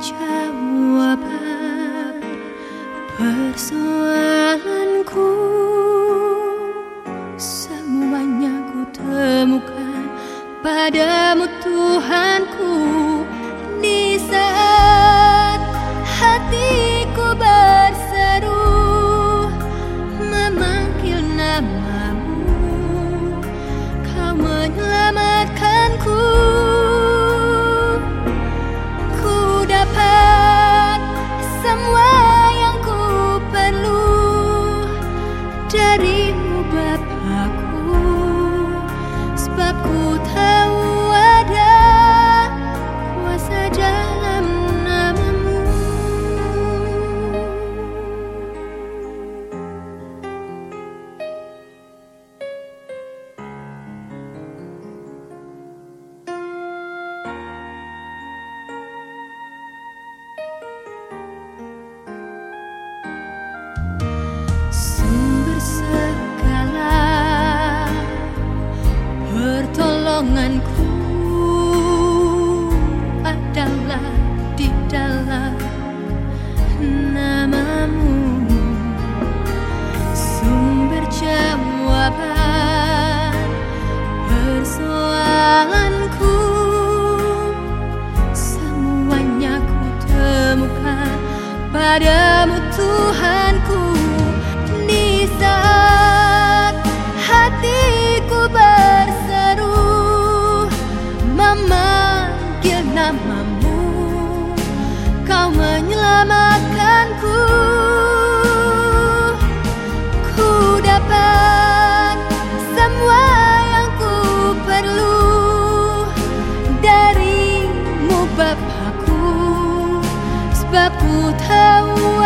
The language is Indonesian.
jawaban persoalanku. Semuanya ku temukan padamu Tuhanku. Di saat hatiku bahagia darimu Bapakku Makanku, Ku dapat semua yang ku perlu Darimu Bapakku. Sebab ku tahu